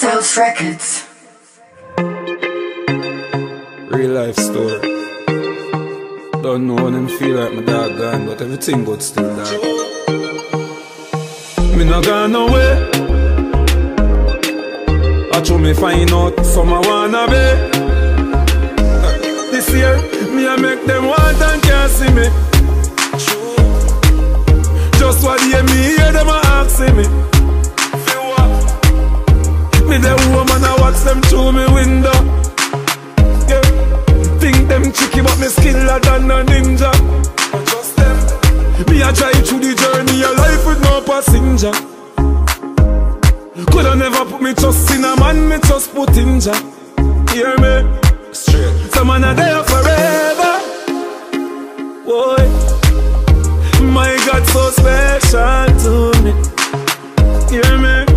House Records. Real life story. Don't know when them feel like my dog gone, but everything good still dog. Me not gone away. I try me find out some I wanna be. This year, me I make them want and can't see me. Me the woman I watch them through me window. Yeah. Think them tricky but me skiller than a ninja. Trust them. Me I try through the journey of life with no passenger. Coulda never put me trust in a man, me just put in Jah. Hear me? Straight. Some man are there forever. Boy, my God so special to me. Hear? Me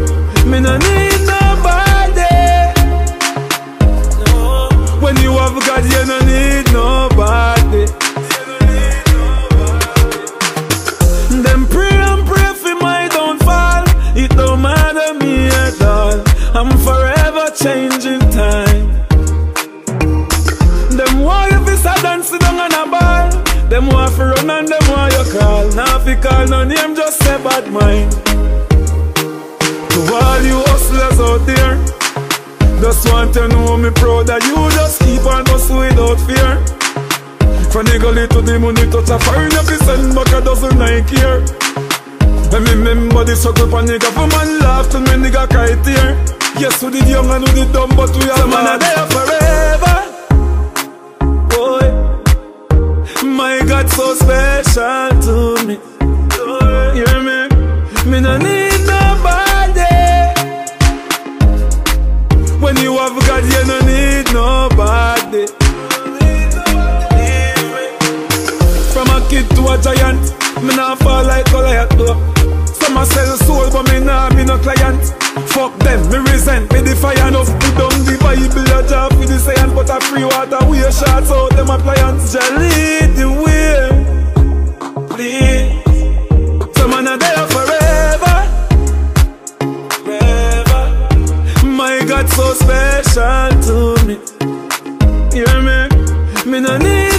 fi call no name, just say bad mind. To all you hustlers out there, just want to know me proud that you just keep on hustle without fear. From gully to the money touch a foreign if you send back a dozen Nike here. When me remember the circle pan nigga for man laugh till me nigga cry tear. Yes, we did young and we did dumb, but we are man are there forever. Boy, my God so special to me. Hear me? Me no need nobody. When you have God, you no need nobody. From a kid to a giant, me nah fall like Goliath though. Some a sell soul, but me nah be no client. Fuck them, me resent, me defiant of Put down the Bible, a job with the science, but a free water, we a shots out them appliance. Just يمك من أنين